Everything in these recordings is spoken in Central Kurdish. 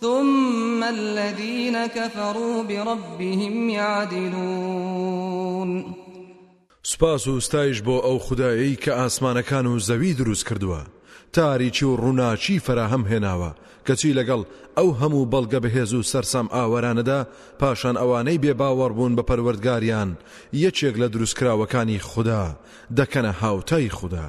ثم الذین کفروا بربهم یعدلون سوپاس و ستایش بۆ ئەو خودایەی کە ئاسمانەکان و زەوی دروست کردووە تاریکی و ڕووناچی فەراهەم هێناوە کەچی لەگەڵ ئەو هەموو بەڵگە بەهێز و سەرسام ئاوەرانەدا پاشان ئەوانەی بێ باوەڕبوون بە پەروەردگاریان یەکێک لە دروستکراوەکانی خوددا دەکەنە هاوتای خوددا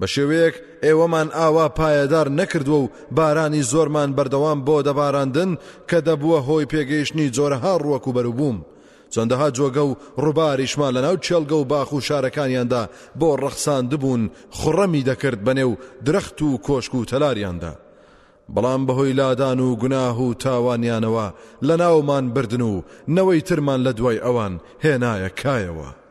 بە شێوەیەک ئێوەمان ئاوا پایەدار نەکردووە و بارانی زۆرمان بەردەوام بۆ دەباراندن کە دەبووە هۆی پێگەیشتنی جۆرەها ڕووەک و بەروبووم. چەندەها جۆگە و ڕووباریشمان لەناو کێڵگە و باخ و شارەکانیاندا بۆ ڕەخساندبوون، خڕمی دەکرد بەنێو درەخت و کۆشک و تەلاریاندا. بەڵام بەهۆی لادان و گوناه و تاوانیانەوە لەناومان بردن و نەوەی ترمان لەدوای ئەوان هێنایە کایەوە.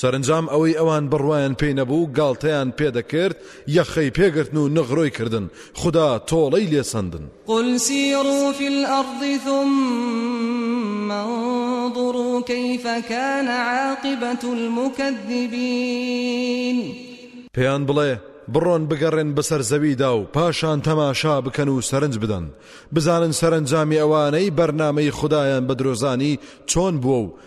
سەرەنجام ئەوەی ئەوان بڕوایان پێی نەبوو گاڵتەیان پێ دەکرد یەخەی پێگرتن و نغرۆی کردن، خودا تۆڵەی لێ سەندن. قل سیروا فی الارض ثم انظروا کیف کان عاقبە المکذبین. پێیان بڵێ، بڕۆن بگەڕێن بەسەر زەویدا و پاشان تەماشا بکەن و سەرنج بدەن، بزانن سەرەنجامی ئەوانەی بەرنامەی خودایان بە درۆزانی چۆن بووە و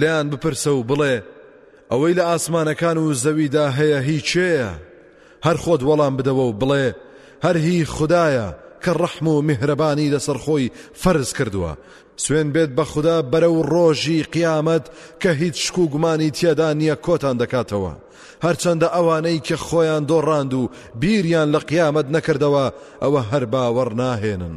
لێیان بپرسە و بڵێ، ئەوەی لە ئاسمانەکان و زەویدا هەیە هی کێیە؟ هەر خۆت وەڵام بدەوە و بڵێ، هەر هی خودایە کە ڕەحم و میهرەبانی لەسەر خۆی فەرز کردووە، سوێن بێت بە خودا بەرەو ڕۆژی قیامەت کە هیچ شک و گومانی تێدا نییە کۆتان دەکاتەوە، هەرچەندە ئەوانەی کە خۆیان دۆڕاند و بیریان لە قیامەت نەکردەوە ئەوە هەر باوەڕ ناهێنن.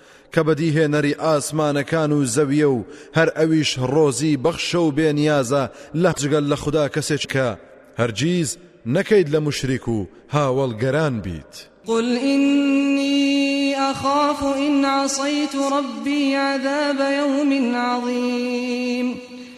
کە بەدیهێنەری ئاسمانەکان و زەویە و هەر ئەویش ڕۆزی بەخشە و بێ نیازە لە جگە لە خودا کەسێک کە هەرگیز نەکەیت لە موشریک و هاوەڵگەران بیت. قل إني أخاف إن عصيت ربي عذاب يوم عظيم.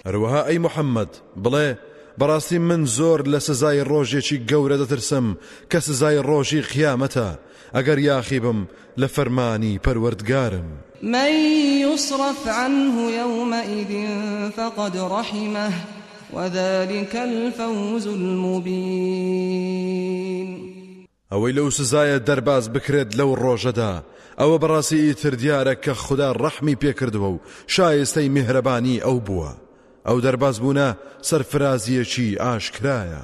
هەروەها ئەی محمد بڵێ، بەڕاستی من زۆر لە سزای ڕۆژێکی گەورە دەترسم کە سزای ڕۆژی قیامەتە، ئەگەر یاخیبم لە فەرمانی پەروەردگارم. من یصرف عنه یومئذ فقد رحمه وذلک الفوز المبین. ئەوەی لەو سزایە دەرباز بکرێت لەو ڕۆژەدا، ئەوە بەڕاستی ئیتر دیارە کە خودا ڕەحمی پێکردووە و شایستەی میهرەبانی ئەو بووە. ئەو دەربازبوونە سەرفرازییەکی ئاشکرایە.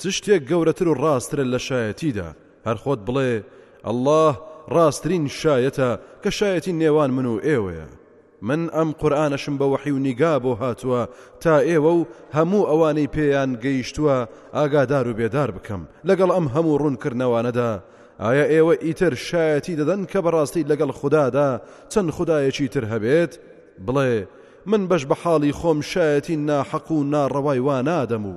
چ شتێک گەورەتر و ڕاستترە لە شایەتیدا، هەر خۆت بڵێ، اللە ڕاستترین شایەتە کە شایەتی نێوان من و ئێوەیە. من ئەم قورئانەشم بە وەحی و نیگا بۆ هاتووە تا ئێوە و هەموو ئەوانەی پێیان گەیشتووە ئاگادار و بێدار بکەم، لەگەڵ ئەم هەموو ڕوونکردنەوانەدا ئایا ئێوە ئیتر شایەتی دەدەن کە بەڕاستی لەگەڵ خودادا چەند خودایەکی تر هەبێت؟ بڵێ، من بەش بە حاڵی خۆم شایەتی ناحەق و ناڕەوای وا نادەم و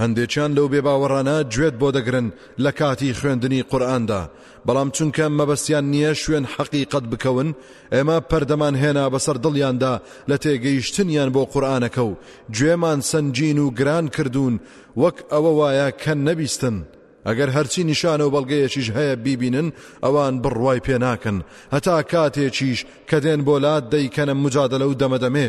هەندێکیان لەو بێباوەڕانە گوێت بۆ دەگرن لە کاتی خوێندنی قورئاندا، بەڵام چونکە مەبەستیان نییە شوێن حەقیقەت بکەون، ئێمە پەردەمان هێنا بەسەر دڵیاندا لە تێگەیشتنیان بۆ قورئانەکە و گوێمان سەنگین و گران کردوون وەک ئەوە وایە کە نەبیستن. ئەگەر هەرچی نیشانە و بەڵگەیەکیش هەیە بیبینن ئەوان بڕوای پێناکەن، هەتا کاتێکیش کە دێن بۆ لات دەیکەنە مجادەلە و دەمەدەمێ.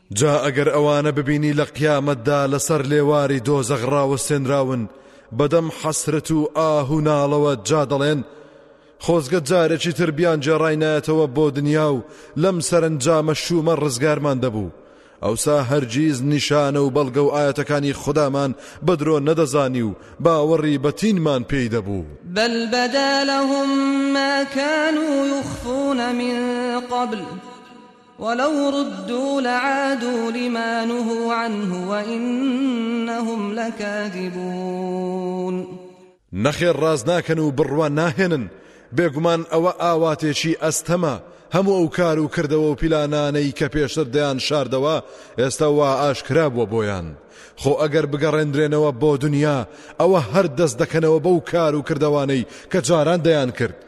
جا ئەگەر ئەوانە ببینی لە قیامەتدا لەسەر لێواری دۆزەخ ڕاوەستێنراون بەدەم حەسرەت و ئاه و ناڵەوە جا دەڵێن خۆزگە جارێکی تر بیان جێڕاینایەتەوە بۆ دنیا و لەم سەرنجامە شومە ڕزگارمان دەبوو ئەوسا هەرگیز نیشانە و بەڵگە و ئاەتەکانی خودامان بە درۆ نەدەزانی و باوەڕی بەتینمان پێی دەبوو بەل بەدا لەهم ماکان و یخفونە من قبل ولو ردوا لعادوا لما نهوا عنه وانهم لکاذبون نەخێر ڕاست ناکەن و بڕوا ناهێنن بێگومان ئەوە ئاواتێکی ئەستەمە هەموو ئەو کار و کردەوە و پیلانانەی کە پێشتر دەیان شاردەوە ئێستا وا ئاشکرا بووە بۆیان خۆ ئەگەر بگەڕێندرێنەوە بۆ دنیا ئەوە هەر دەست دەکەنەوە بەو کار و کردەوانەی کە جاران دەیان کرد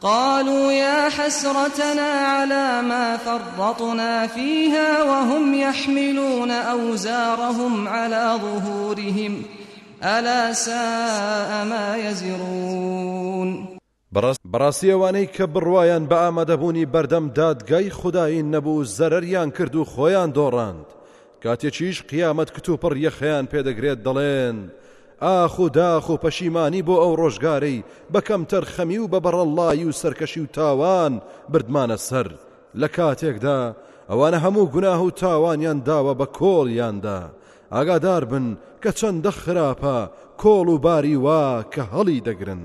قالوا یا حسرتنا علی ما فرطنا فیها وهم یحملون اوزارهم علی ظهورهم الا ساء ما یزرون بەڕاستی ئەوانەی کە بڕوایان بە ئامادەبوونی بەردەم دادگای خودایی نەبوو زەرەریان کرد و خۆیان دۆڕاند کاتێکیش قیامەت کتوپڕ یەخەیان پێدەگرێت دەڵێن ئاخ و داخ و پەشیمانی بۆ ئەو ڕۆژگارەی بە کەمتەرخەمی و بە بەڕەڵڵایی و سەرکەشی و تاوان بردمانە سەر، لە کاتێکدا ئەوانە هەموو گوناه و تاوانیان داوە بە کۆڵیاندا، ئاگادار بن کە چەندە خراپە کۆڵ و باری وا کە هەڵیدەگرن.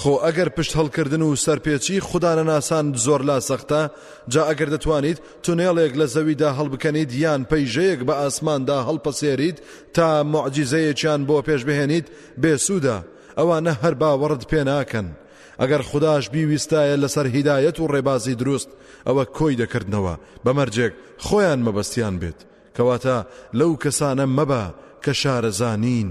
خۆ ئەگەر پشت هەڵکردن و سەرپێچی خودا نەناسان زۆر لا سەختە، جا ئەگەر دەتوانیت تونێڵێک لە زەویدا هەڵبکەنیت یان پەیژەیەک بە ئاسماندا هەڵپەسێریت تا موعجیزەیەکیان بۆ پێش بهێنیت بێسوودە، ئەوانە هەر باوەڕت پێ ناکەن. ئەگەر خوداش بیویستایە لەسەر هیدایەت و ڕێبازی دروست ئەوە کۆی دەکردنەوە بە مەرجێک خۆیان مەبەستیان بێت. کەواتە لەو کەسانە مەبە کە شارەزا نین.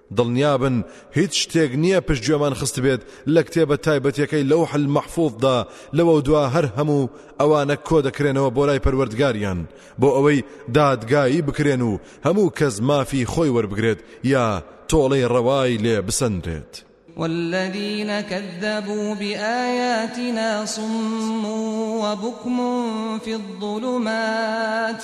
دڵنیابن هیچ شتێک نییە پشتگوێمان خستبێت لە کتێبە تایبەتیەکەی لەوح المحفوظدا لەوەودوا هەر هەموو ئەوانە کۆدەکرێنەوە بۆ لای پەروەردگاریان بۆ ئەوەی دادگایی بکرێن و هەموو کەس مافی خۆی وەربگرێت یا تۆڵەی ڕەوای لێ بسەنرێت والذين كذبوا بآياتنا صم وبكم في الظلمات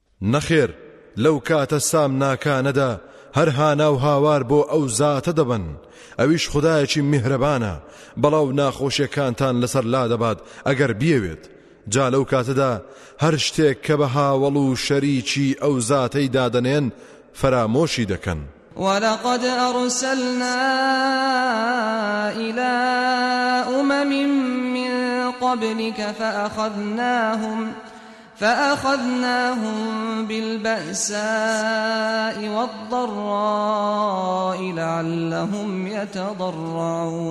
نەخێر لەو کاتە سامناکانەدا هەر هانا و هاوار بۆ ئەو زاتە دەبەن، ئەویش خودایەکی میهرەبانە، بەڵاو ناخۆشیەکانتان لەسەر لادەبات ئەگەر بیەوێت، جا لەو کاتەدا هەر شتێک کە بە هاوەڵ و شەریکی ئەو زاتەی دادەنێن فەرامۆشی دەکەن. ولقد ارسلنا الى امم من قبلك فاخذناهم فأخذناهم بالبأساء والضراء لعلهم يتضرعون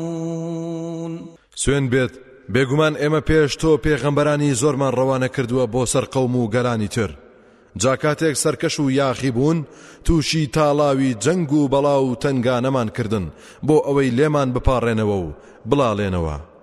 سوێن بێت بێگومان ئێمە پێش تۆ پێغەمبەرانی زۆرمان ڕەوانە کردووە بۆ سەر قەوم و گەلانی تر جا کاتێک سەرکەش و یاخی بوون تووشی تاڵاوی جەنگ و بەڵا و تنگانەمان کردن بۆ ئەوەی لێمان بپاڕێنەوە و بڵاڵێنەوە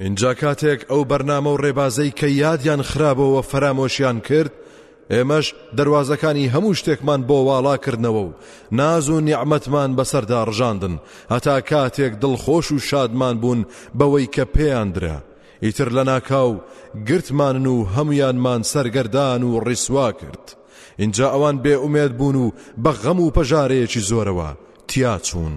ئینجا کاتێک ئەو بەرنامە و ڕێبازەی کە یادیان خرابەوە فەرامۆشیان کرد ئێمەش دەواازەکانی هەموو شتێکمان بۆ واڵا کردنەوە و ناز و نیعممەتمان بەسەردا ڕژاندن هەتا کاتێک دڵخۆش و شادمان بوون بەوەی کە پێیاندرا ئیتر لە ناکاو گرتمانن و هەمویانمان سەرگەردان و ڕیسوا کرد اینجا ئەوان بێ ئومێد بوون و بە غەم و پەژارەیەکی زۆرەوە تیاچوون.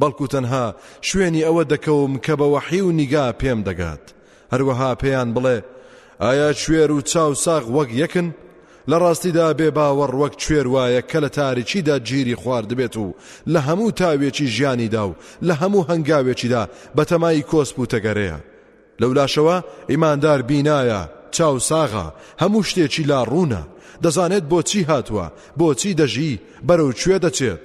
بەڵکو تەنها شوێنی ئەوە دەکەوم کە بە وەحی و نیگا پێم دەگات هەروەها پێیان بڵێ ئایا کوێر و چاو ساغ وەک یەکن لە ڕاستیدا بێ باوەڕ وەک کوێر وایە کە لە تاریکیدا گیری خواردبێت و لە هەموو تاوێکی ژیانیدا و لە هەموو هەنگاوێکیدا بەتەمای کۆسپ و تەگەرەیە لەولاشەوە ئیماندار بینایە چاو ساغا هەموو شتێکی لا ڕوونە دەزانێت بۆچی هاتووە بۆچی دەژی بەرەو کوێ دەچێت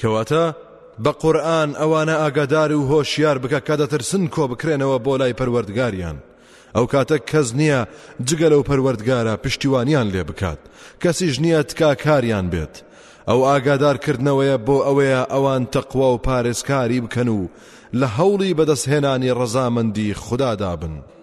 کەواتە بە قورئان ئەوانە ئاگادار و هۆشیار بکە کە دەترسن کۆبکرێنەوە بۆ لای پەروەردگاریان ئەو کاتە کەس نییە جگە لەو پەروەردگارە پشتیوانیان لێ بکات کەسیش نییە تکاکاریان بێت ئەو ئاگادارکردنەوەیە بۆ ئەوەیە ئەوان تەقوا و پارێزکاری بکەن و لە هەوڵی بەدەستهێنانی ڕەزامەندی خودادا بن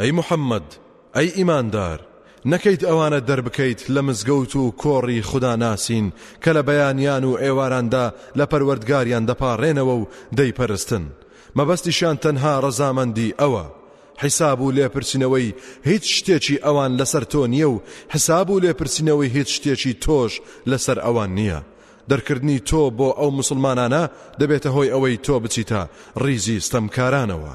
ئەی محەمەد، ئەی ئیماندار، نەکەیت ئەوانە دەربکەیت لە مزگەوت و کۆڕی خودا ناسین کە لە بەیانیان و ئێواراندا لە پەروەردگاریان دەپاڕێنەوە و دەیپەرستن، مەبەستیشیان تەنها ڕەزامەندی ئەوە، حیساب و لێپرسینەوەی هیچ شتێکی ئەوان لەسەر تۆ نییە و حیساب و لێپرسینەوەی هیچ شتێکی تۆش لەسەر ئەوان نییە، دەرکردنی تۆ بۆ ئەو موسڵمانانە دەبێتە هۆی ئەوەی تۆ بچیتە ڕیزی ستەمکارانەوە.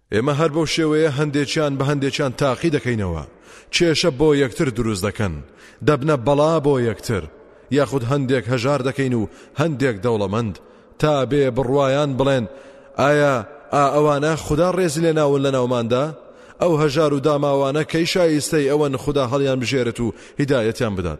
ئێمە هەر بەو شێوەیە هەندێکیان بە هەندێکیان تاقی دەکەینەوە کێشە بۆ یەکتر دروست دەکەن دەبنە بەڵا بۆ یەکتر یاخود هەندێک هەژار دەکەین و هەندێک دەوڵەمەند تا بێ بڕواان بڵێن ئایا ئا ئەوانە خدا ڕێزی لێ ناون لە ناوماندا ئەو هەژار و داماوانە کەی شایستەی ئەوەن خدا هەڵیان بژێرت و هیدایەتیان بدات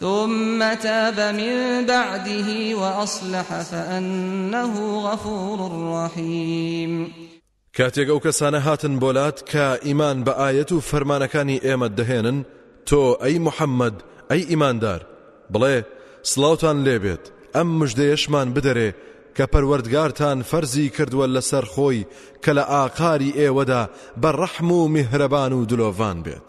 ثم تاب من بعده وأصلح فأنه غفور رحيم کاتێک ئەو کەسانە هاتن بۆلات کە ئیمان بە ئاەت و فەرمانەکانی ئێمە دەهێنن تۆ ئەی محەممەد ئەی ئیماندار بڵێ سلااوان لێبێت ئەم مژدەیەشمان بدەرێ کە پەروەردگارتان فەرزی کردووە لەسەر خۆی کە لە ئاقاری ئێوەدا بە ڕەحم و میهرەبان و دلۆڤان بێت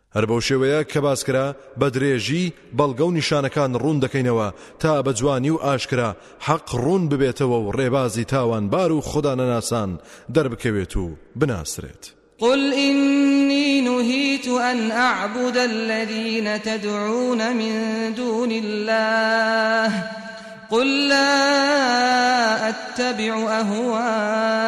هەر بەو شێوەیە کە باس کرا بە درێژی بەڵگە و نیشانەکان ڕوون دەکەینەوە تا بە جوانی و ئاشکرا حەق ڕوون ببێتەوە و ڕێبازی تاوانبار و خودانەناسان دەربکەوێت و بناسرێت. قل إني نهيت أن أعبد الذين تدعون من دون الله قل لا أتبع أهواءكم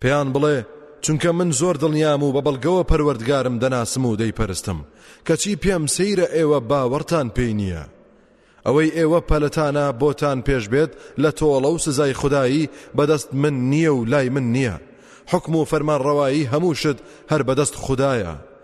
پێیان بڵێ، چونکە من زۆر دڵنیام و بە بەڵگەوە پەروەردگارم دەناسم و دەیپەرستم، کەچی پێم سەیرە ئێوە باوەڕتان پێی نییە. ئەوەی ئێوە پەلتانە بۆتان پێش بێت لە تۆڵە و سزای خودایی بەدەست من نییە و لای من نییە، حوکم و فەرمانڕەوایی هەموو شت هەر بەدەست خودایە،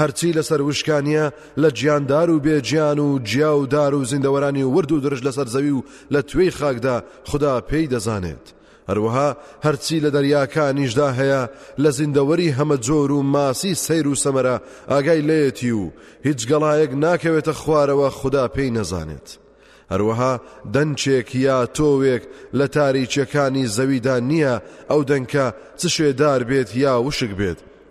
هەرچی لەسەر وشکانیە لە گیاندار و بێجیان و جیا و دار و زیندەوەرانی ورد و درژ لەسەر زەوی و لە توێی خاکدا خدا پێی دەزانێت هەروەها هەرچی لە دەریاکانیشدا هەیە لە زیندەوەری هەمە جۆر و ماسی سیر و سەمەرە ئاگای لەیەتی و هیچ گەڵایەک ناکەوێتە خوارەوە خدا پێی نەزانێت هەروەها دەنچێک یا تۆوێک لە تاریچەکانی زەویدا نییە ئەو دەنکە چ شێدار بێت یا وشک بێت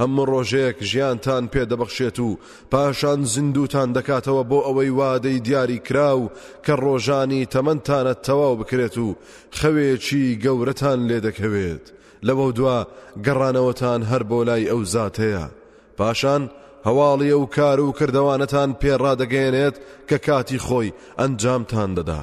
هەموو ڕۆژێک ژیانتان پێ دەبەخشێت و پاشان زیندووتان دەکاتەوە بۆ ئەوەی وادەی دیاری کراو کە ڕۆژانی تەمەنتانە تەواو بکرێت و خەوێکی گەورەتان لێ دەکەوێت لەوە دوا گەڕانەوەتان هەر بۆ لای ئەو زاتەیە پاشان هەواڵی ئەو کار و کردەوانەتان پێڕادەگەیەنێت کە کاتی خۆی ئەنجامتان دەدا.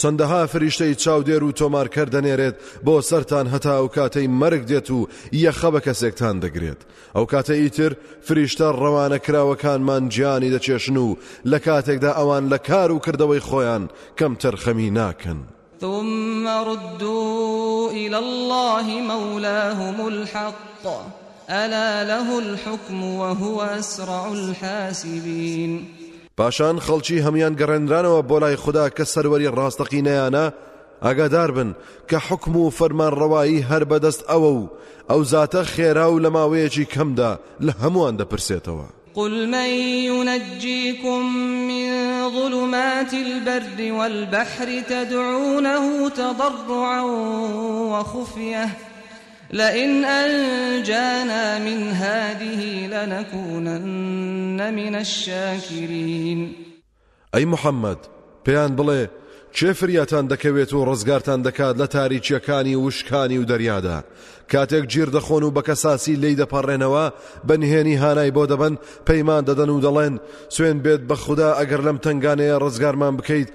چەندەها فریشتەی چاودێر و تۆمارکەر دەنێرێت بۆ سەرتان هەتا ئەو کاتەی مەرگ دێت و یەخە بە کەسێکتان دەگرێت ئەو کاتە ئیتر فریشتە ڕەوانە کراوەکانمان گیانی دەچێشن و لە کاتێکدا ئەوان لە کار و کردەوەی خۆیان کەمتەر خەمی ناکەن. ثم ردوا إلى الله مولاهم الحق ألا له الحكم وهو أسرع الحاسبين پاشان خەڵکی هەموان گەڕێنرانەوە بۆ لای خوددا کە سەروەری ڕاستەقینەیانە ئەگادار بن کە حکم و فەرمانڕەوایی هەر بەدەست ئەوە و ئەو زاتە خێرا و لە ماوەیەکی کەمدا لە هەمووان دەپرسێتەوە قل من ينجيكم من ظلمات البر والبحر تدعونه تضرعا وخفيه لئن ئەنجانا من هذه لنکونن من الشاکرین ئەی محەمەد، پێیان بڵێ، کێ فریاتان دەکەوێت و ڕزگارتان دەکات لە تاریکییەکانی و وشکانی و دەریادا، کاتێک گیر دەخۆن و بە کەساسی لێی دەپەڕێنەوە، بە نهێنی هانای بۆ دەبەن، پەیمان دەدەن و دەڵێن، سوێن بێت بە خودا ئەگەر لەم تەنگانەیە ڕزگارمان بکەیت،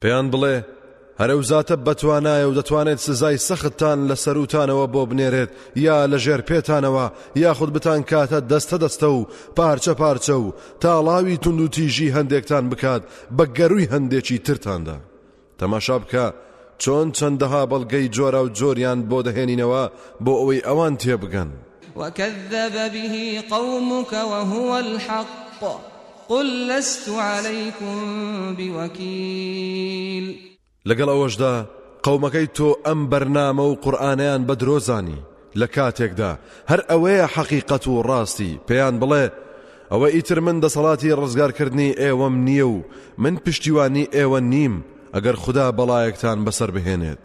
پێیان بڵێ، هەر ئەو زاتە بەتوانایە و دەتوانێت سزای سەختتان لە سەروتانەوە بۆ بنێرێت یا لە ژێر پێتانەوە یاخود بتان کاتە دەستە دەستە و پارچە پارچە و تاڵاوی توندوتیژی هەندێکتان بکات بە گەرووی هەندێکی ترتاندا تەماشا بکە چۆن چەندەها بەڵگەی جۆرا و جۆریان بۆ دەهێنینەوە بۆ ئەوەی ئەوان تێبگەن. وکذب به قومک وهو الحق قل لست علیکم بوکیل. لەگەڵ ئەوەشدا قەومەکەی تۆ ئەم بەرنامە و قورئانەیان بە درۆ زانی لە کاتێکدا هەر ئەوەیە حەقیقەت و ڕاستی پێیان بڵێ ئەوە ئیتر من دەسەڵاتی ڕزگارکردنی ئێوەم نییە و من پشتیوانی ئێوە نیم ئەگەر خودا بەڵایەکتان بەسەر بهێنێت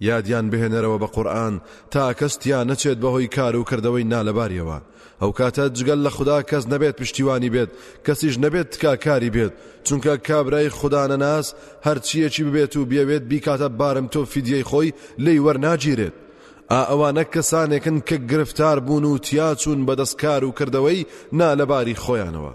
یادیان بهێنەرەوە بە قورئان تا کەس تیا نەچێت بەهۆی کار و کردەوەی نالەباریەوە، ئەوکاتە جگەل لە خودا کەس نەبێت پشتیوانی بێت، کەسیش نەبێت تکا کاری بێت، چونکە کابرای خودا نەناس هەرچیەکی ببێت و بیەوێت بیکاتە بارمتەو فیدیەی خۆی لێی وەرناگیرێت. ئا ئەوانە کەسانێکن کە گرفتار بوون و تیاچوون بەدەست کار و کردەوەی نالەباری خۆیانەوە.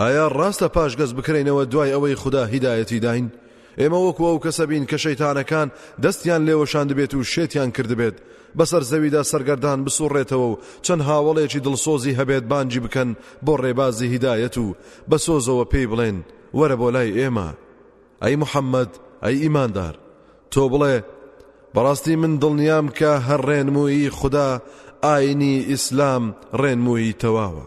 ئایا ڕاستە پاشگەز بکرێینەوە دوای ئەوەی خودا هیدایەتی داین؟ ئێمە وەکو ئەو کەسە بین کە شەیتانەکان دەستیان لێوەشاندبێت و شێتیان کردبێت بەسەر زەویدا سەرگەردان بسوڕێتەوە و چەند هاوڵێکی دڵسۆزی هەبێت بانجی بکەن بۆ ڕێبازی هیدایەت و بە سۆزەوە پێی بڵێن وەرە بۆ لای ئێمە ئەی محەممەد ئەی ئیماندار تۆ بڵێ بەڕاستی من دڵنیام کە هەر ڕێنمویی خوددا ئاینی ئیسلام ڕێنمویی تەواوە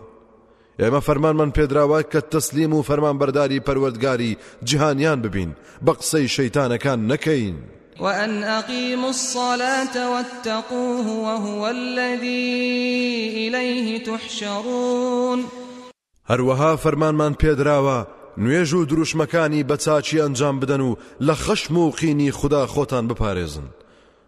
ئێمە فەرمانمان پێدراوە کە تەسلیم و فەرمانبەرداری پەروەردگاری جیهانیان ببین بە قسەی شەیتانەکان نەکەین. وأن أقیموا الصلاة واتقوه وهو الذی إلیه تحشرون هەروەها فەرمانمان پێدراوە نوێژ و دروشمەکانی بە چاکی ئەنجام بدەن و لە خەشم و قینی خودا خۆتان بپارێزن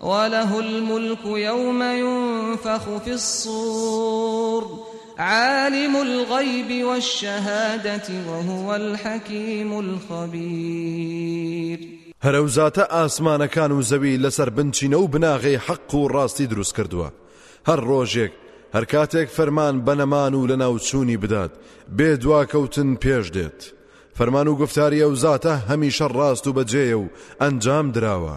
وله الملک یوم ینفخ فی الصور عالم الغیب والشهادة وهو الحکیم الخبیر. هەر ئەو زاتە ئاسمانەکان و زەوی لەسەر بنچینە و بناغەی حەق و ڕاستی دروست کردووە هەر ڕۆژێک هەر کاتێک فەرمان بەنەمان و لە ناوچوونی بدات بێ دواکەوتن پێش دێت فەرمان و گفتاری ئەو زاتە هەمیشە ڕاست و بەجێە و ئەنجام دراوە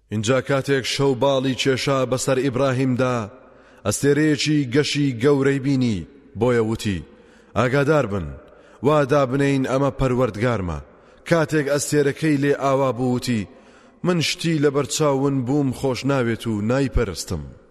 ئینجا کاتێک شەو باڵی کێشا بەسەر ئیبراهیمدا، ئەستێرەیەکی گەشی گەورەی بینی، بۆیە وتی، ئاگاداربن، وا دابنێین ئەمە پەروەردگارمە، کاتێک ئەستێرەکەی لێ ئاوا بوو وتی، من شتی لەبەرچاو ونبووم خۆش ناوێت و نایپەرستم.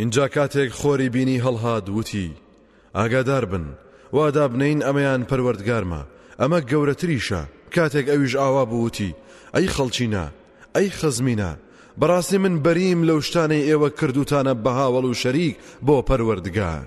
ئینجا کاتێک خۆری بینی هەڵهات وتی، ئاگادار بن، وا دابنێین ئەمەیان پەروەردگارمە، ئەمە گەورەتریشە، کاتێک ئەویش ئاوا بوو وتی، ئەی خەڵکینە، ئەی خزمینە، بەڕاستی من بەریم لەو شتانەی ئێوە کردووتانە بە هاوەڵ و شەریک بۆ پەروەردگار.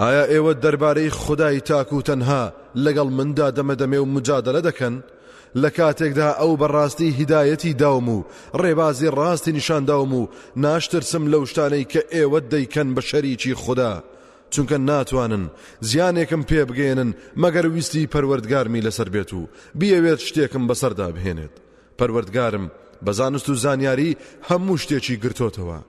ئایا ئێوە دەربارەی خودای تاک و تەنها لەگەڵ مندا دەمەدەمێ و مجادەلە دەکەن؟ لە کاتێکدا ئەو بەڕاستی هیدایەتی داوم و ڕێبازی ڕاستی نیشانداوم و ناشترسم لەو شتانەی کە ئێوە دەیکەن بە شەریکی خودا چونکە ناتوانن زیانێکم پێ بگەێنن مەگەر ویستی پەروەردگارمی لەسەر بێت و بیەوێت شتێکم بەسەردا بهێنێت پەروەردگارم بە زانست و زانیاری هەموو شتێکی گرتۆتەوە.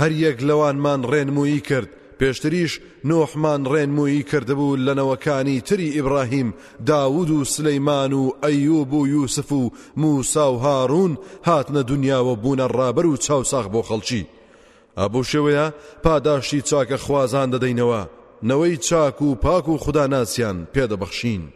هەر یەک لەوانمان ڕێنموویی کرد، پێشتریش نوحمان ڕێنموویی کردبوو لە نەوەکانی تری ئیبڕاهیم، داوود و سلەیمان و ئەیوب و یوسف و موسا و هاڕوون هاتنە دونیاوە بوونە ڕابەر و چاوساغ بۆ خەڵکی. ئا بەو شێوەیە پاداشتی چاکەخوازان دەدەینەوە، نەوەی چاک و پاک و خوداناسیان پێدەبەخشین.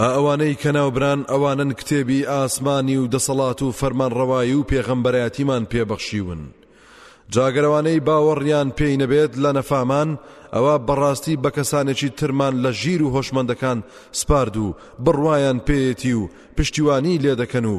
ئا ئەوانەی کە ناوبران ئەوانەن کتێبی ئاسمانی و دەسەڵات و فەرمانڕەوایی و پێغەمبەرایەتیمان پێ بەخشیون جا گەر ئەوانەی باوەڕیان پێی نەبێت لە نەفامان ئەوە بەڕاستی بە کەسانێکی ترمان لە ژیر و هۆشمەندەکان سپارد و بڕوایان پێیەتی و پشتیوانی لێ دەکەن و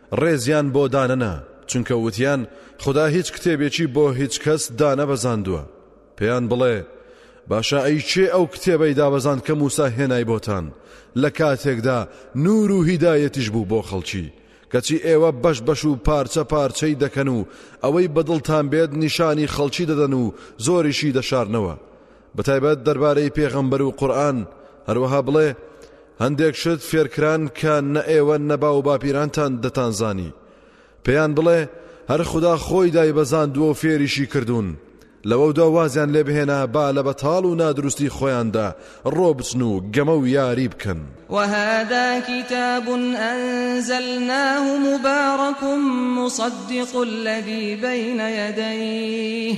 ڕێزیان بۆ دانەنا، چونکە وتیان، خودا هیچ کتێبێکی بۆ هیچ کەس دانەبەزاندووە، پێیان بڵێ، باشە ئەی کێ ئەو کتێبەی دابەزاند کە موسا هێنای بۆتان، لە کاتێکدا نوور و هیدایەتیش بوو بۆ خەڵکی، کەچی ئێوە بەش بەش و پارچە پارچەی دەکەن و ئەوەی بەدڵتان بێت نیشانی خەڵکی دەدەن و زۆریشی دەشارنەوە، بەتایبەت دەربارەی پێغەمبەر و قورئان، هەروەها بڵێ، هەندێک شت فێرکران کە نە ئێوە نە باوباپیرانتان دەتانزانی، پێیان بڵێ، هەر خودا خۆی دایبەزاندووە و فێریشی کردوون، لەوەودا وازیان لێبهێنە با لە بەتاڵ و نادروستی خۆیاندا ڕۆبچن و گەمە و یاری بکەن. وهذا کتاب انزلناه مبارک مصدق الذی بین یدیه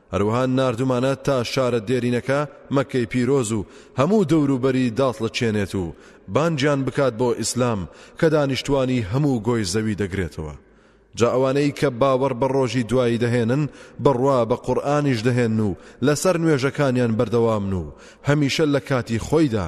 هەروەها ناردومانە تا شارە دێرینەکە، مەککەی پیرۆز و هەموو دەوروبەری داڵتڵەچێنێت و بانگیان بکات بۆ ئیسلام کە دانیشتوانی هەموو گۆی زەوی دەگرێتەوە. جا ئەوانەی کە باوەڕ بە ڕۆژی دوایی دەهێنن بڕوا بە قورئانیش دەهێنن و لەسەر نوێژەکانیان بەردەوامن و هەمیشە لە کاتی خۆیدا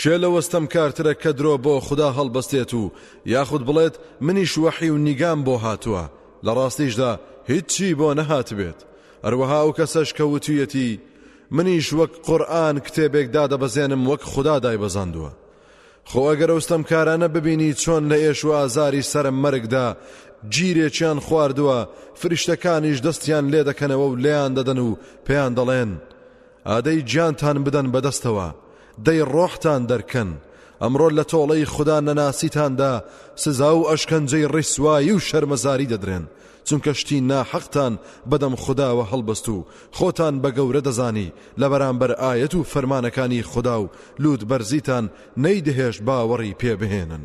کێ لەوە ستەمکارترە کە درۆ بۆ خودا هەڵبستێت و یاخود بڵێت منیش وەحی و نیگام بۆ هاتووە، لە ڕاستیشدا هیچی بۆ نەهاتبێت؟ هەروەها ئەو کەسەش کە وتوویەتی، منیش وەک قورئان کتێبێک دادەبەزێنم وەک خودا دایبەزاندووە. خۆ ئەگەر ئەو ستەمکارانە ببینی چۆن لە ئێش و ئازاری سەرە مەرگدا گیرێکیان خواردووە، فریشتەکانیش دەستیان لێدەکەنەوە و لێیان دەدەن و پێیان دەڵێن، ئادەی گیانتان بدەن بەدەستەوە دەی ڕۆحتان دەرکەن ئەمڕۆ لە تۆڵەی خوددا نەناسیتاندا سزا و ئەشکەنجەی ڕیسوایی و شەرمەزاری دەدرێن چونکە شتی ناحەقتان بەدەم خودداوە هەڵبەست و خۆتان بە گەورە دەزانی لە بەرامبەر ئاەت و فەرمانەکانی خوددا و لووت بەرزیتان نەیدەهێشت باوەڕی پێ بهێنن.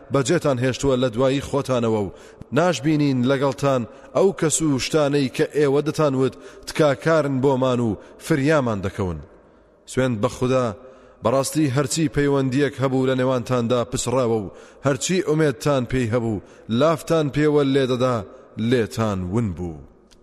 بەجێتان هێشتووە لە دوایی خۆتانەوە و ناشبینین لەگەڵتان ئەو کەس و شتانەی کە ئێوە دەتانوت تکاکارن بۆمان و فریامان دەکەون. سوێند بە خودا، بەڕاستی هەرچی پەیوەندییەک هەبوو لە نێوانتاندا پچڕاوە و هەرچی ئومێدتان پێی هەبوو لافتان پێوە لێدەدا لێتان ون بوو.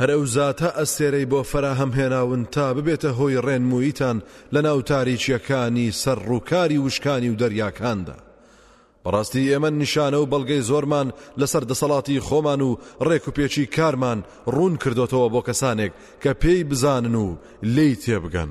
هەر ئەو زاتە ئەستێرەی بۆ فەراهەم هێناون تا ببێتە هۆی ڕێنموویتان لە ناو تاریکییەکانی سەر ڕووکاری وشکانی و دەریاکاندا. بەڕاستی ئێمە نیشانە و بەڵگەی زۆرمان لەسەر دەسەڵاتی خۆمان و ڕێکوپێکی کارمان ڕوون کردۆتەوە بۆ کەسانێک کە پێی بزانن و لێی تێبگەن.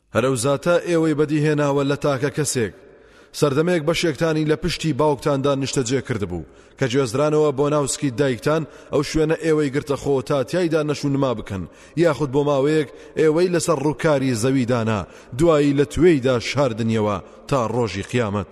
هەر ئەو زاتە ئێوەی بەدی هێناوە لە تاکە کەسێک، سەردەمێک بەشێکتانی لە پشتی باوکتاندا نیشتەجێ کردبوو، کە گوێزرانەوە بۆ ناو سکی دایکتان، ئەو شوێنە ئێوەی گرتە خۆ تا تیایدا نەشونما بکەن، یاخود بۆ ماوەیەک ئێوەی لەسەر ڕووکاری زەوی دانا، دوایی لە توێیدا شاردنیەوە تا ڕۆژی قیامەت.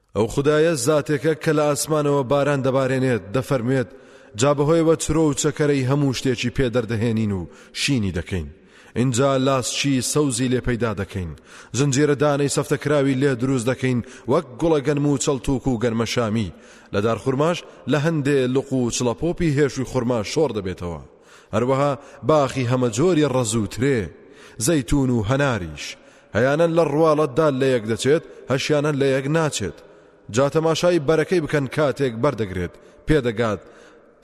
ئەو خودایە زاتێکە کە لە ئاسمانەوە باران دەبارێنێت، دەفەرموێت، جا بەهۆیەوە چرۆ و چەکەرەی هەموو شتێکی پێ دەردەهێنین و شینی دەکەین. ئینجا لاسچی سەوزی لێ پەیدا دەکەین، زنجیرە دانەی سەفتەکراوی لێ دروست دەکەین وەک گوڵە گەنم و چەڵتووک و گەنمەشامی، لە دارخورماش لە هەندێ لق و چڵەپۆپی هێشوی خورما شۆڕ دەبێتەوە. هەروەها باخی هەمەجۆری ڕەز و ترێ، زەیتوون و هەناریش، هەیانە لە ڕواڵەت دا لە یەک دەچێت هەشیانە لە یەک ناچێت جا تەماشای بەرەکەی بکەن کاتێک بەردەگرێت پێدەگات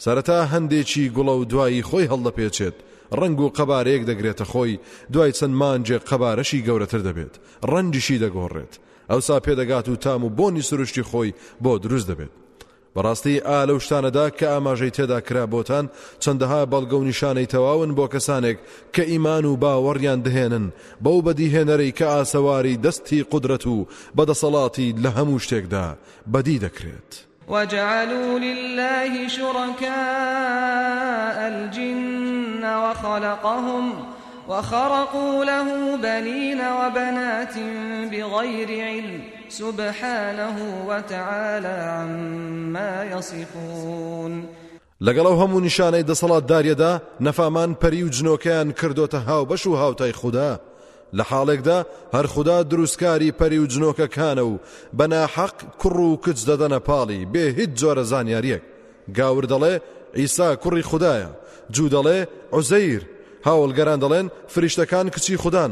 سەرەتا هەندێکی گوڵە و دوایی خۆی هەڵدەپێچێت ڕنگ و قەبارەیەک دەگرێتە خۆی دوای چەند مانجێ قەبارەشی گەورەتر دەبێت ڕەنجشی دەگۆڕێت ئەوسا پێدەگات و تام و بۆنی سروشتی خۆی بۆ دروست دەبێت بەڕاستی ئا لەو شتانەدا کە ئاماژەی تێدا کرا بۆتان چەندەها بەڵگە و نیشانەی تەواون بۆ کەسانێک کە ئیمان و باوەڕیان دهێنن بەو بەدیهێنەرەی کە ئاسەواری دەستی قودرەت و بەدەسەڵاتی لە هەموو شتێکدا بەدی دەکرێت. وجعلوا لله شركاء الجن وخلقهم وخرقوا له بنين وبنات بغير علم سبحانە وتعالی عما یصفون لەگەڵ ئەو هەموو نیشانەی دەسەڵات داریەدا نەفامان پەری و جنۆکەیان کردوتە هاوبەش و هاوتای خوددا لە حاڵێکدا هەر خوددا دروستکاری پەری و جنۆکەکانە و بەناحەق کوڕ و کچ دەدەنە پاڵی بێ هیچ جۆرە زانیاریەک گاور دەڵێ ئیسا کوڕی خوددایە جوو دەڵێ عزەیر هاوڵگەران دەڵێن فریشتەکان کچی خوددان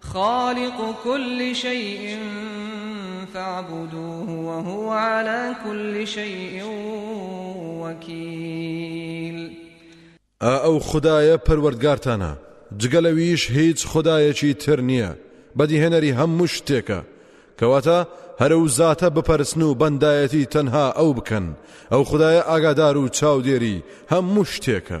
خالق کل شیء فاعبدوه وهو علی کل شیء وکیل ئا ئەو خودایە پەروەردگارتانە، جگە لەویش هیچ خودایەکی تر نییە، بەدیهێنەری هەموو شتێکە، کەواتە هەر ئەو زاتە بپەرستن و بەندایەتی تەنها ئەو بکەن، ئەو خودایە ئاگادار و چاودێری هەموو شتێکە.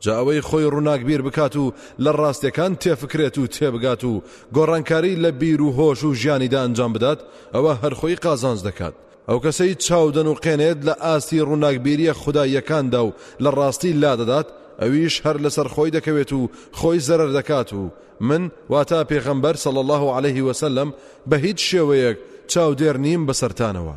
جا ئەوەی خۆی ڕووناک بیر بکات و لە ڕاستیەکان تێفکرێت و تێبگات و گۆڕانکاری لە بیر و هۆش و ژیانیدا ئەنجام بدات ئەوە هەرخۆی قازانج دەکات ئەو کەسەی چاودەن و قێنێت لە ئاستی ڕووناکبیریە خوداییەکاندا و لە ڕاستی لادەدات ئەویش هەر لەسەر خۆی دەکەوێت و خۆی زەرەر دەکات و من واتا پێغەمبەر صلی الله عليه وسلم بە هیچ شێوەیەک چاودێر نیم بەسەرتانەوە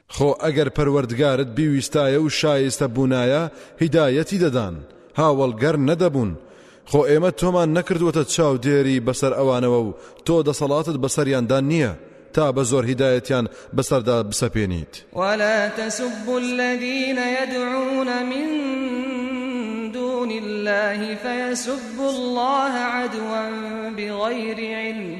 خۆ ئەگەر پەروەردگارت بیویستایە و شایستە بونایە هیدایەتی دەدان هاوەڵگەر نەدەبون خۆ ئێمە تۆمان نەکردوەتە چاودێری بەسەر ئەوانەوە و تۆ دەسەڵاتت بەسەریاندا نییە تا بە زۆر هیدایەتیان بەسەردا بسەپێنیت ولا تسبوا الذين يدعون من دون الله فيسبوا الله عدوا بغير علم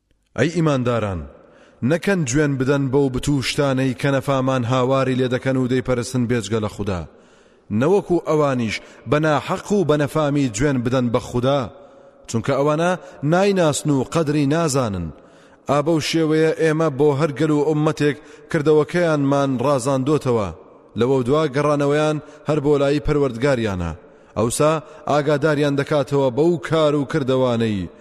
ئەی ئیمانداران، نەکەن جوێن بدەن بەو بت و شتانەی کە نەفامان هاواری لێ دەکەن و دەیپەرستن بێجگە لە خودا، نەوەکو ئەوانیش بە ناحەق و بە نەفامی جوێن بدەن بە خودا، چونکە ئەوانە نایناسن و قەدری نازانن، ئا بەو شێوەیە ئێمە بۆ هەر گەل و ئوممەتێک کردەوەکەیانمان ڕازاندۆتەوە، لەوەودوا گەڕانەوەیان هەر بۆ لای پەروەردگاریانە، ئەوسا ئاگاداریان دەکاتەوە بەو کار و کردەوانەی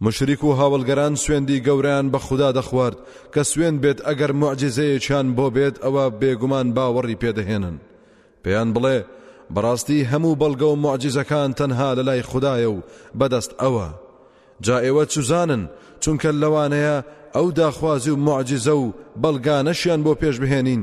موشریک و هاوەڵگەران سوێندی گەورەیان بە خودا دەخوارد کە سوێند بێت ئەگەر موعجیزەیەکیان بۆ بێت ئەوە بێگومان باوەڕی پێ دەهێنن. پێیان بڵێ، بەڕاستی هەموو بەڵگە و موعجیزەکان تەنها لە لای خودایە و بەدەست ئەوە. جا ئێوە چوزانن، چونکە لەوانەیە ئەو داخوازی و موعجیزە و بەڵگانەشیان بۆ پێش بهێنین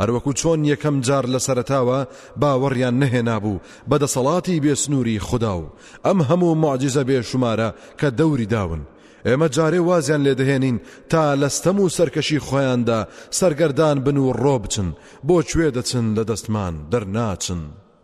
هەروەکو چۆن یەکەم جار لە سەرەتاوە باوەڕیان نەهێنابوو بە دەسەڵاتی بێ سنووری خودا و ئەم هەموو موعجیزە بێ شومارە کە دەوری داون، ئێمە جارێ وازیان لێ دەهێنین تا لە ستەم و سەرکەشی خۆیاندا سەرگەردان بن و ڕۆ بچن، بۆ کوێ دەچن لە دەستمان دەرناچن.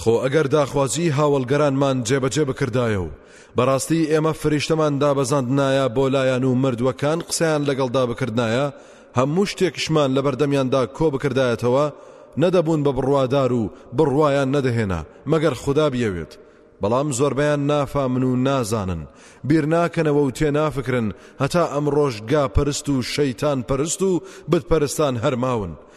خۆ ئەگەر داخوازیی هاوەڵگەرانمان جێبەجێ بکردایە و بەڕاستی ئێمە فریشتەمان دابەزاندنایە بۆ لایەن و مردووەکان قسەیان لەگەڵدا بکردایە هەموو شتێکشمان لە بەردەمیاندا کۆ بکردایەتەوە نەدەبوون بە بڕوادار و بڕوایان نەدەهێنا مەگەر خوددا بیەوێت بەڵام زۆربیان نافامن و نازانن بیرناکەنەوە و تێنافکرن هەتا ئەمڕۆش گا پەرست و شەیتان پەرست و بتپەرستان هەرماون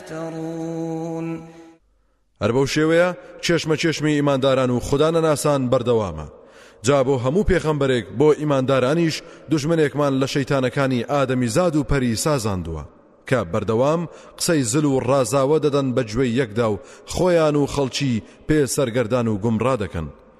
تفترون هەر بەو شێوەیە چێشمە چێشمی ئیمانداران و خدا نەناسان بەردەوامە جا بۆ هەموو پێخەمبەرێک بۆ ئیماندارانیش دژمنێکمان لە شەیتانەکانی ئادەمی زاد و پەری سازاندووە کە بەردەوام قسەی زل و ڕازاوە دەدەن بە گوێی یەکدا و خۆیان و خەڵکی پێ سەرگەردان و گومڕا دەکەن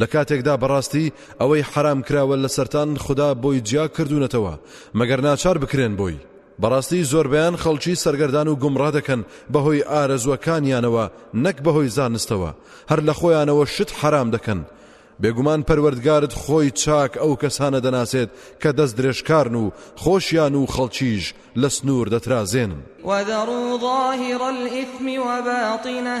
لە کاتێکدا بەڕاستی ئەوەی حەرام کراوە لەسەرتان خودا بۆی جیا کردوونەتەوە مەگەر ناچار بکرێن بۆی، بەڕاستی زۆربەیان خەڵکی سەرگەردان و گومڕا دەکەن بەهۆی ئارەزووەکانیانەوە نەک بەهۆی زانستەوە، هەر لە خۆیانەوە شت حەرام دەکەن، بێگومان پەروەردگارت خۆی چاک ئەو کەسانە دەناسێت کە دەست درێژکارن و خۆشیان و خەڵکیش لە سنوور دەترازێنن. وذروا ظاهر الإثم وباطنه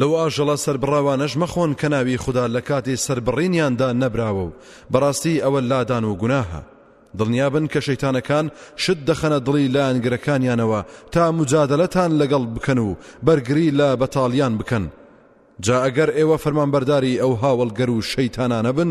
لەو ئاژەڵە سەربڕاوانەش مەخۆن کە ناوی خودا لە کاتی سەربڕینیاندا نەبراوە و بەڕاستی ئەوە لادان و گوناهە دڵنیابن کە شەیتانەکان شت دەخەنە دڵی لایەنگرەکانیانەوە تا مجادلەتان لەگەڵ بکەن و بەرگری لە بەتاڵیان بکەن جا ئەگەر ئێوە فەرمانبەرداری ئەو هاوەڵگەر و شەیتانانە بن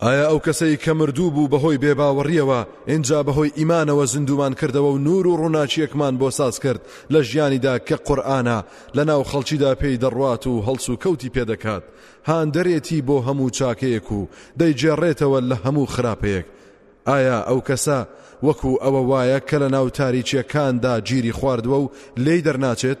ئایا ئەو کەسەی کە مردوو بوو بەهۆی بێباوەڕییەوە ئینجا بەهۆی ئیمانەوە زیندوومان کردەوە و نوور و ڕووناکییەکمان بۆ ساز کرد لە ژیانیدا کە قورئانە لەناو خەڵکیدا پێی دەڕوات و هەڵسوکەوتی پێدەکات هاندەرێتی بۆ هەموو چاکەیەک و دەیگێڕێتەوە لە هەموو خراپەیەک ئایا ئەو کەسە وەکو ئەوە وایە کە لەناو تاریکییەکاندا گیری خواردووە و لێی دەرناچێت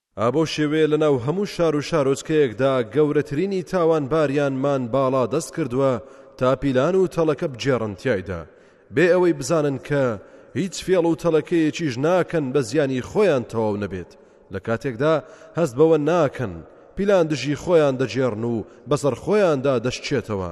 ئا بەو شێوەیە لە ناو هەموو شار و شارۆچکەیەکدا گەورەترینی تاوانباریانمان باڵا دەست کردوە تا پیلان و تەڵەکە بگێڕن تیایدا بێ ئەوەی بزانن کە هیچ فێڵ و تەڵەکەیەکیش ناکەن بە زیانی خۆیان تەواو نەبێت لە کاتێکدا هەست بەوە ناکەن پیلان دژی خۆیان دەگێڕن و بەسەر خۆیاندا دەشکێتەوە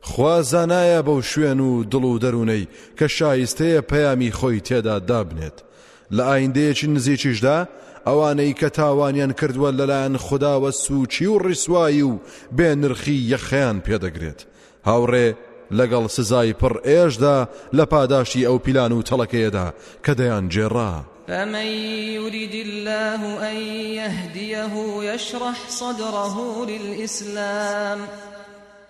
خوا زانایە بەو شوێن و دڵ و دەروونەی کە شایستەیە پەیامی خۆی تێدا دابنێت لە ئایندەیەکی نزیکیشدا ئەوانەی کە تاوانیان کردووە لەلایەن خوداوە سووچی و ڕیسوایی و بێ نرخی یەخەیان پێدەگرێت هاوڕێ لەگەڵ سزای پڕ ئێشدا لە پاداشتی ئەو پیلان و تەڵەکەیەدا کە دەیان گێڕا. فمن يرد الله أن يهديه يشرح صدره للإسلام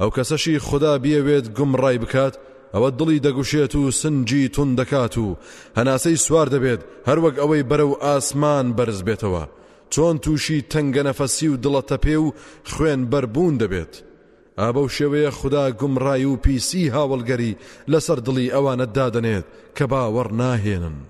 ئەو کەسەشی خودا بیەوێت گومڕای بکات ئەوە دڵی دەگوشێت و سنجی تون دەکات و هەناسەی سوار دەبێت هەروەک ئەوەی بەرەو ئاسمان بەرز بێتەوە چۆن تووشی تەنگە نەفەسی و دڵە تەپێ و خوێن بەربوون دەبێت ئابە و شێوەیە خدا گومڕای و پیسی هاوڵگەری لەسەر دڵی ئەوانە دادەنێت کە باوەڕ ناهێنن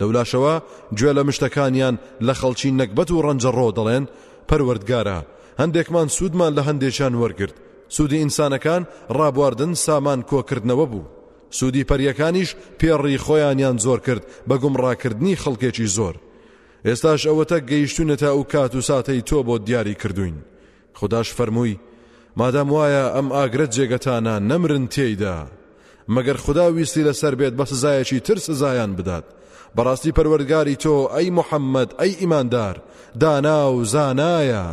لەولاشەوە گوێ لە مشتەکانیان لە خەڵکی نەگبەت و ڕەنجەڕۆ دەڵێن، پەروەردگارا، هەندێکمان سوودمان لە هەندێکیان وەرگرت، سوودی ئینسانەکان ڕابواردن سامان کۆکردنەوە بوو، سوودی پەریەکانیش پێڕی خۆیانیان زۆر کرد بە گومڕاکردنی خەڵکێکی زۆر. ئێستاش ئەوەتە گەیشتوونەتە ئەو کات و ساتەی تۆ بۆت دیاری کردووین. خوداش فەرمووی، مادام وایە ئەم ئاگرە جێگەتانە نەمرن تێیدا، مەگەر خودا ویستی لەسەر بێت بە سزایەکی تر سزایان بدات، بەڕاستی پەروەردگاری تۆ ئەی محەممەد ئەی ئیماندار دانا و زانایە.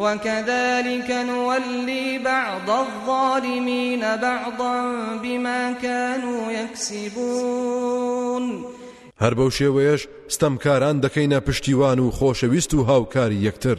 وكذلك نولي بعض الظالمين بعضا بما كانوا يكسبون هەر بەو شێوەیەش ستەمکاران دەکەینە پشتیوان و خۆشەویست و هاوکاری یەکتر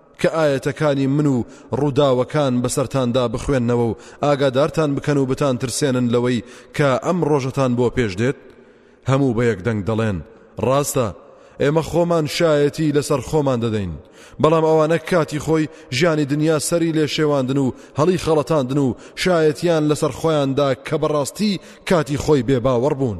کە ئایەتەکانی من و ڕووداوەکان بەسەرتاندا بخوێننەوە و ئاگادارتان بکەن و بتانترسێنن لەوەی کە ئەم ڕۆژەتان بۆ پێش دێت هەموو بە یەک دەنگ دەڵێن ڕاستە ئێمە خۆمان شایەتی لەسەر خۆمان دەدەین بەڵام ئەوانە کاتی خۆی ژیانی دنیا سەری لێ شێواندن و هەڵی خەڵەتاندن و شایەتیان لەسەر خۆیاندا کە بەڕاستی کاتی خۆی بێ باوەڕ بوون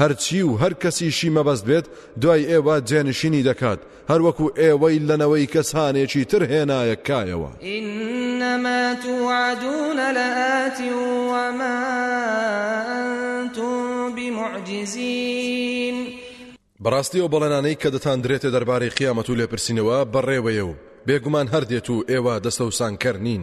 هەرچی و هەر کەسیشی مەبەست بێت دوای ئێوە جێنشینی دەکات هەروەکو ئێوەی لە نەوەی کەسانێکی تر هێنایە کایەوە ئینما توعدون لآت وما أنتم بمعجزین بەڕاستی ئەو بەڵێنانەی کە دەتان درێتە دەربارەی قیامەت و لێپرسینەوە بەڕێوەیە و بێگومان هەردێت و ئێوە دەستەوسانکەر نین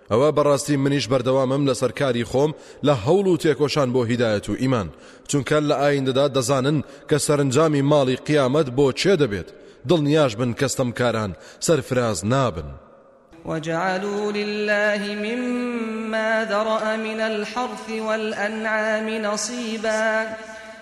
ئەوە بەڕاستی منیش بەردەوامم لەسەر کاری خۆم لە هەوڵ و تێکۆشان بۆ هیدایەت و ئیمان چونکە لە ئایندەدا دەزانن کە سەرنجامی ماڵی قیامەت بۆ چێ دەبێت دڵنیاش بن کە ستەمکاران سەرفراز نابن. وجعلوا لله مما ذرأ من الحرث والأنعام نصيبا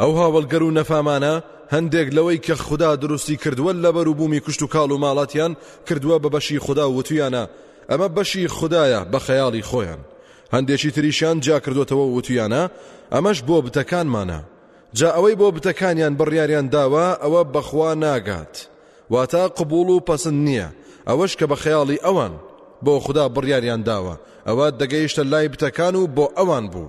ئەو هاوەڵگەر و نەفامانە هەندێک لەوەی کە خوددا دروستی کردووە لە بەروبوومی کوشت و کاڵ و ماڵاتیان کردووە بە بەشی خوددا وتویانە ئەمە بەشی خدایە بە خەیاڵی خۆیان هەندێکی تریشان جاکردوتەوە وتویانە ئەمەش بۆ بتەکانمانە جا ئەوەی بۆ بتەکانیان بڕیاریان داوە ئەوە بەخوا ناگات واتا قبول و پەسند نییە ئەوەش کە بە خەیاڵی ئەوان بۆ خوددا بڕیاریان داوە ئەوە دەگەیشتە لای بتەکان و بۆ ئەوان بوو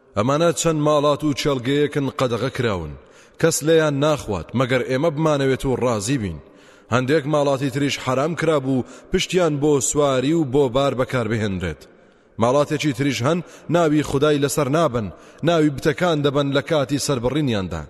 ئەمانە چەند ماڵات و کێڵگەیەکن قەدەغە کراون، کەس لێیان ناخوات، مەگەر ئێمە بمانەوێت و ڕازی بین. هەندێک ماڵاتی تریش حەرام کرابوو پشتیان بۆ سواری و بۆ بار بەکار بهێنرێت. ماڵاتێکی تریش هەن ناوی خودای لەسەر نابەن، ناوی بتەکان دەبەن لە کاتی سەربڕینیاندا.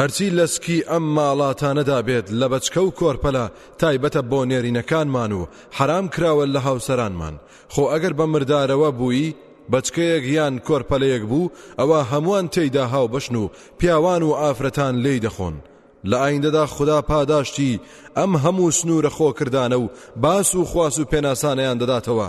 هەرچی لە سکی ئەم ماڵاتانەدا بێت لە بەچکە و کۆرپەلە تایبەتە بۆ نێرینەکانمان و حەرام کراوە لە هاوسەرانمان خۆ ئەگەر بە مردارەوە بووی بەچکەیەک یان کۆرپەلەیەک بوو ئەوا هەمووان تێیدا هاوبەشن و پیاوان و ئافرەتان لێی دەخۆن لە ئایندەدا خودا پاداشتی ئەم هەموو سنوورە خۆکردانە و باس و خواس و پێناسانەیان دەداتەوە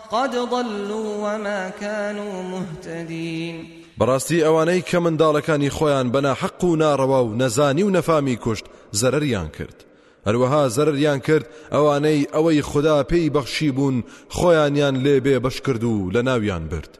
قد ضلوا وما كانوا مهتدین بەڕاستی ئەوانەی کە منداڵەکانی خۆیان بە ناحەق و ناڕەوا و نەزانی و نەفامی کوشت زەرەریان کرد هەروەها زەرریان کرد ئەوانەی ئەوەی خدا پێی بەخشی بوون خۆیانیان لێ بێ بەش کرد و لە ناویان برد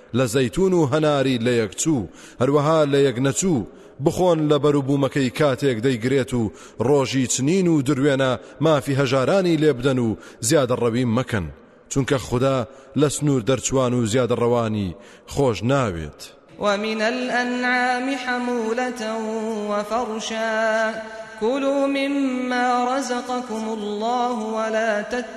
لە زەیتون و هەناری لەیەکچوو، هەروەها لەیەکنەچوو، بخۆن لە بەروبوومەکەی کاتێک دەیگرێت و ڕۆژی چنین و دروێنە مافی هەژارانی لێبدەن و زیادەڕەوی مەکەن، چونکە خودا لە سنووردەرچووان و زیادەڕەوانی خۆش ناوێت. ومن الانعام حمولة وفرشا کلوا مما رزقکم اللە ولا تتقوا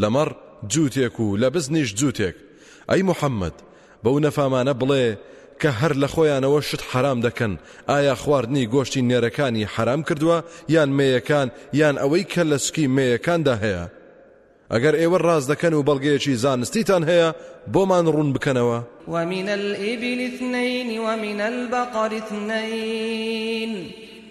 لەمەڕ جووتێک و لە بزنیش جووتێک، ئەی محەممەد! بەو نەفامانە بڵێ کە هەر لە خۆیانەوە شت حەرام دەکەن، ئایا خواردنی گۆشتی نێرەکانی حەرام کردووە یان مێیەکان یان ئەوەی کە لە سکی مێیەکاندا هەیە؟ ئەگەر ئێوە ڕاست دەکەن و بەڵگەیەکی زانستیتان هەیە، بۆمان ڕوون بکەنەوە. ومن الابل اثنین ومن البقر اثنین.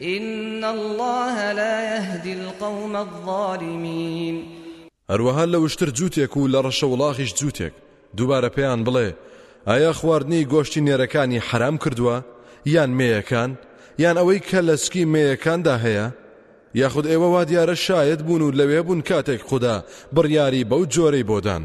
ان اللە لا یهدی القوم الظالمین هەروەها لە وشتر جووتێک و لە ڕەشەوڵاخیش جووتێک، دووبارە پێیان بڵێ، ئایا خواردنی گۆشتی نێرەکانی حەرام کردووە، یان مێیەکان، یان ئەوەی کە لە سکی مێیەکاندا هەیە؟ یاخود ئێوە وا دیارە شایەد بوون و لەوێ بوون کاتێک خودا بڕیاری بەو جۆرەی بۆ دان؟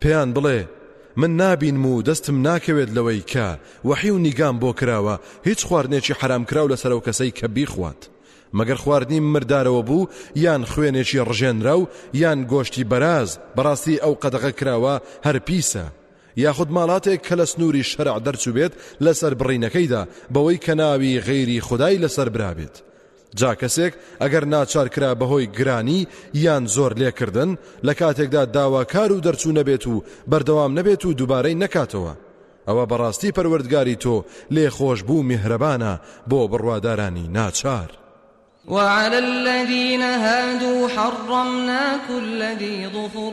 پێیان بڵێ، من نابینم و دەستم ناکەوێت لەوەی کە وەحی و نیگام بۆ کراوە هیچ خواردنێکی حەرامکراو لەسەر ئەو کەسەی کە بیخوات مەگەر خواردنی مردارەوە بوو یان خوێنێکی ڕژێنراو یان گۆشتی بەراز بەڕاستی ئەو قەدەغە کراوە هەر پیسە یاخود ماڵاتێک کە لە سنووری شەرع دەرچوبێت لەسەر بڕینەکەیدا بەوەی کە ناوی غەیری خدای لەسەر برابێت جا کەسێک ئەگەر ناچار کرا بەهۆی گرانی یان زۆر لێکردن لە کاتێکدا داواکار و دەرچوو نەبێت و بەردەوام نەبێت و دووبارەی نەکاتەوە ئەوە بەڕاستی پەروەردگاری تۆ لێ خۆش بوو میهرەبانە بۆ بڕوادارانی ناچار وعلى الذين هادوا حرمنا كل ذي ظفر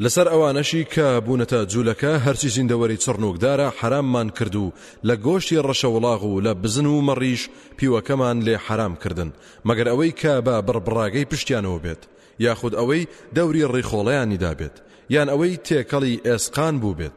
لەسەر ئەوانەشی کە بوونەتە جوولەکە، هەرچی زیندەوەری چڕنووکدارە حەراممان کرد و لە گۆشتی ڕەشەوڵاغ و لە بزن و مەڕیش پیوەکەمان لێ حەرام کردن، مەگەر ئەوەی کە بە بڕبڕاگەی پشتیانەوە بێت، یاخود ئەوەی دەوری ڕیخۆڵەیانی دابێت، یان ئەوەی تێکەڵی ئێسقان بووبێت،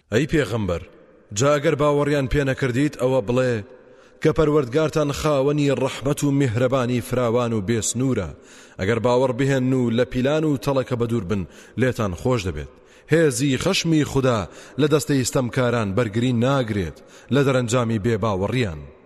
ئەی پێغەمبەر، جا ئەگەر باوەڕیان پێ نەکردیت ئەوە بڵێ، کە پەروەردگارتان خاوەنی ڕەحمەت و میهرەبانی فراوان و بێ سنوورە، ئەگەر باوەڕ بهێنن و لە پیلان و تەڵەکە بەدوور بن لێتان خۆش دەبێت، هێزی خەشمی خودا لە دەستەی ستەمکاران بەرگری ناگرێت لە دەرەنجامی بێ باوەڕیان.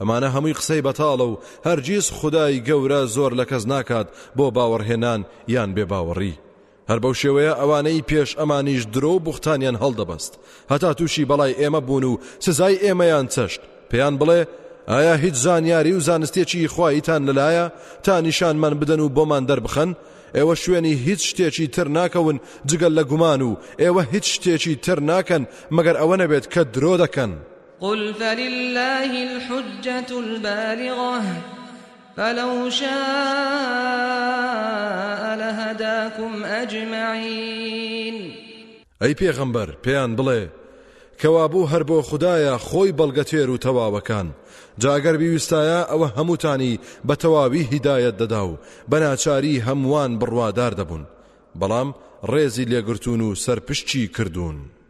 ئەمانە هەمووی قسەی بەتاڵە و هەرگیز خودای گەورە زۆر لە کەس ناکات بۆ باوەڕهێنان یان بێ باوەڕی هەر بەو شێوەیە ئەوانەی پێش ئەمانیش درۆ و بوختانیان هەڵدەبەست هەتا تووشی بەڵای ئێمە بوون و سزای ئێمەیان چەشت پێیان بڵێ ئایا هیچ زانیاری و زانستێکی خواییتان لەلایە تا نیشانمان بدەن و بۆمان دەربخەن ئێوە شوێنی هیچ شتێکی تر ناکەون جگەل لە گومان و ئێوە هیچ شتێکی تر ناکەن مەگەر ئەوە نەبێت کە درۆ دەکەن. قل فللە الحجە البالغە فلو شاء لهداکم اجمعین ئەی پێغەمبەر پێیان بڵێ کەوابوو هەر بۆ خدایە خۆی بەڵگەتێر و تەواوەکان جاگەر بیویستایە ئەوە هەمووتانی بە تەواوی هیدایەت دەدا و بەناچاری هەمووان بڕوادار دەبوون بەڵام ڕێزی لێگرتوون و سەرپشکی کردوون.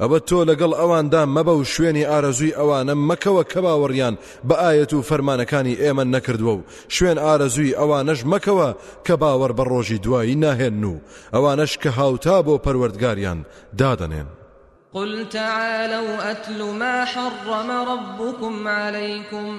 ئەوە تۆ لەگەڵ ئەواندا مەبە و شوێنی ئارەزووی ئەوانە مەکەوە کە باوەڕیان بە ئایەت و فەرمانەکانی ئێمە نەکردووە و شوێن ئارەزووی ئەوانەش مەکەوە کە باوەڕ بە ڕۆژی دوایی ناهێنن و ئەوانەش کە هاوتا بۆ پەروەردگاریان دادەنێن. قل تعالوا أتل ما حرم ربكم عليكم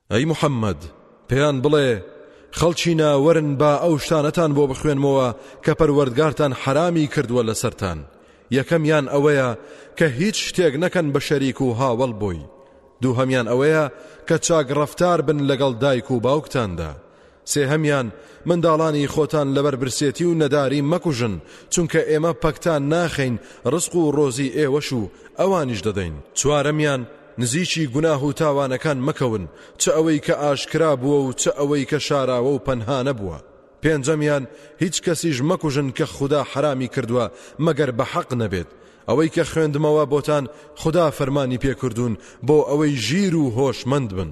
ئەی محەممەد، پێیان بڵێ، خەڵکینە وەرن با ئەو شتانەتان بۆ بخوێنمەوە کە پەروەردگارتان حەرامی کردووە لەسەرتان، یەکەمیان ئەوەیە کە هیچ شتێک نەکەن بە شەریک و هاوەڵ بۆی، دووهەمیان ئەوەیە کە چاک ڕەفتار بن لەگەڵ دایک و باوکتاندا، سێهەمیان، منداڵانی خۆتان لەبەر برسێتی و نەداری مەکوژن، چونکە ئێمە پەکتان ناخەین، ڕزق و ڕۆزی ئێوەش و ئەوانیش دەدەین. چوارەمیان، نزیکی گوناه و تاوانەکان مەکەون، چ ئەوەی کە ئاشکرا بووە و چ ئەوەی کە شاراوە و پەنهانە بووە. پێنجەمیان، هیچ کەسیش مەکوژن کە خودا حەرامی کردووە مەگەر بە حەق نەبێت. ئەوەی کە خوێندمەوە بۆتان خودا فەرمانی پێکردوون بۆ ئەوەی ژیر و هۆشمەند بن.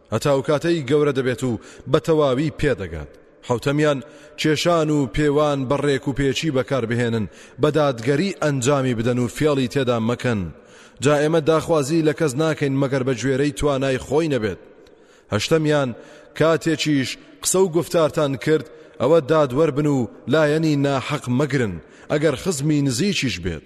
هەتا ئەو کاتەی گەورە دەبێت و بە تەواوی پێدەگات. حەوتەمیان، کێشان و پێوان بە ڕێک و پێکی بەکاربهێنن، بە دادگەری ئەنجامی بدەن و فێڵی تێدا مەکەن، جا ئێمە داخوازی لە کەس ناکەین مەگەر بە گوێرەی توانای خۆی نەبێت. هەشتەمیان، کاتێکیش قسە و گوفتارتان کرد، ئەوە دادوەر بن و لایەنی ناحەق مەگرن، ئەگەر خزمی نزیکیش بێت.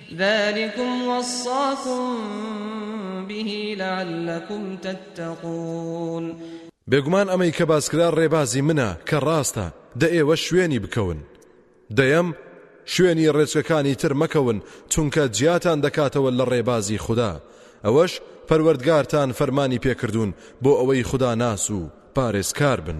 ذلکم وصاکم به لعلکم تتقون. بێگومان ئەمەی کە باسکرا ڕێبازی منە کە ڕاستە دە ئێوە شوێنی بکەون دەیەم شوێنی ڕێچکەکانی تر مەکەون چونکە جیاتان دەکاتەوە لە ڕێبازی خوددا ئەوەش پەروەردگارتان فەرمانی پێکردوون بۆ ئەوەی خوددا ناس و پارێزکار بن.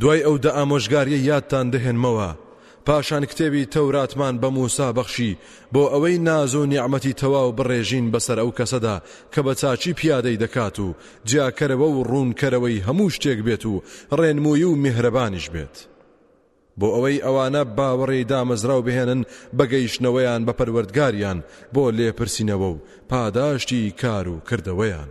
دوای ئەو دە ئامۆژگاریەی یادتان دەهێنمەوە، پاشان کتێبی تەوراتمان بە موسا بەخشی بۆ ئەوەی ناز و نیعمەتی تەواو بڕێژین بەسەر ئەو کەسەدا کە بە چاکی پیادەی دەکات و جیاکەرەوە و ڕوونکەرەوەی هەموو شتێک بێت و ڕێنمووی و میهرەبانیش بێت بۆ ئەوەی ئەوانە باوەڕێی دامەزراو بهێنن بە گەیشتنەوەیان بە پەروەردگاریان بۆ لێپرسینەوە و پاداشتی کار و کردەوەیان.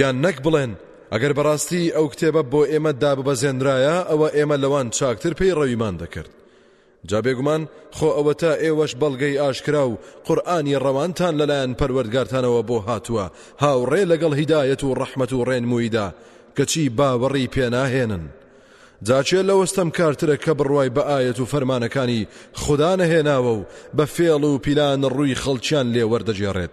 یان نەک بڵێن، ئەگەر بەڕاستی ئەو کتێبە بۆ ئێمە داببەزێنرایە ئەوە ئێمە لەوان چاکتر پێی ڕەویمان دەکرد. جا بێگومان خۆ ئەوەتا ئێوەش بەڵگەی ئاشکرا و قورئانی ڕەوانتان لەلایەن پەروەردگارتانەوە بۆ هاتووە هاوڕێ لەگەڵ هیدایەت و ڕەحمەت و ڕێنموویدا کەچی باوەڕی پێناهێنن. جا کێ لەوە ستەمکارترە کە بڕوای بە ئایەت و فەرمانەکانی خودا نەهێناوە و بە فێڵ و پیلان ڕووی خەڵکیان لێ وەردەگێڕێت.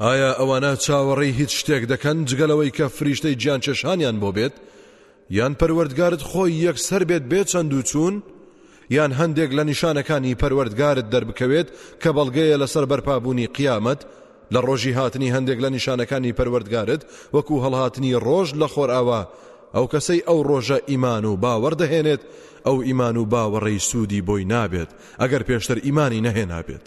ئایا ئەوانە چاوەڕێی هیچ شتێک دەکەن جگە لەوەی کە فریشتەی گیانچەشانیان بۆ بێت؟ یان پەروەردگارت خۆی یەکسەر بێت بێ چەند و چوون؟ یان هەندێک لە نیشانەکانی پەروەردگارت دەربکەوێت کە بەڵگەیە لەسەر بەرپابوونی قیامەت لە ڕۆژی هاتنی هەندێک لە نیشانەکانی پەروەردگارت وەکو هەڵهاتنی ڕۆژ لە خۆرئاوا ئەو کەسەی ئەو ڕۆژە ئیمان و باوەڕ دەهێنێت ئەو ئیمان و باوەڕی سوودی بۆی نابێت ئەگەر پێشتر ئیمانی نەهێنابێت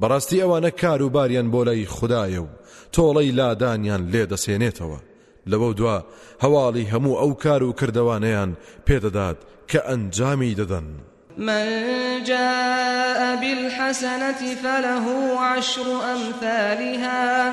بەڕاستی ئەوانە کار و باریان بۆ لای خودایە و تۆڵەی لادانیان لێ دەسێنێتەوە، لەوە دوا هەواڵی هەموو ئەو کار و کردەوانەیان پێ دەدات کە ئەنجامی دەدەن. من جاء بالحسنة فله عشر امثالها،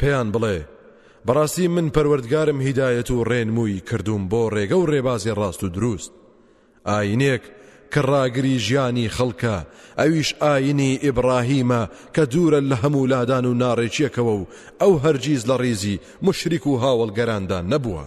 پێیان بڵێ، بەڕاستی من پەروەردگارم هیدایەت و ڕێنمووی کردووم بۆ ڕێگە و ڕێبازی ڕاست و دروست. ئایینێک کە ڕاگری ژیانی خەڵکە، ئەویش ئایینی ئیبڕاهیمە کە دوورە لە هەموو لادان و ناڕێکییەکەوە و ئەو هەرگیز لە ڕیزی موشریک و هاوەڵگەراندا نەبووە.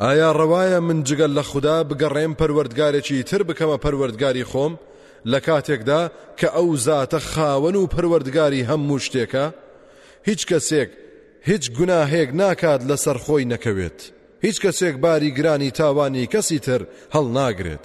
ئایا ڕەوایە من جگە لە خودا بگەڕێم پەروەردگارێکی تر بکەمە پەروەردگاری خۆم لە کاتێکدا کە ئەو زاتە خاوەن و پەروەردگاری هەموو شتێکە هیچ کەسێک هیچ گوناهێک ناکات لەسەر خۆی نەکەوێت هیچ کەسێک باری گرانی تاوانی کەسی تر هەڵناگرێت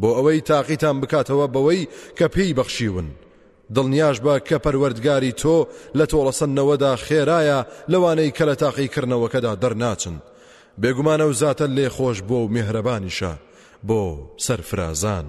بۆ ئەوەی تاقیتان بکاتەوە بەوەی کە پێی بەخشیون دڵنیاش بە کە پەروەردگاری تۆ لە تۆڵەسەندنەوەدا خێرایە لەوانەی کە لە تاقی کردنەوەکەدا دەرناچن بێگومانە و زاتە لێ خۆش بۆ و مهرەبانیشە بۆ سەرفرازان.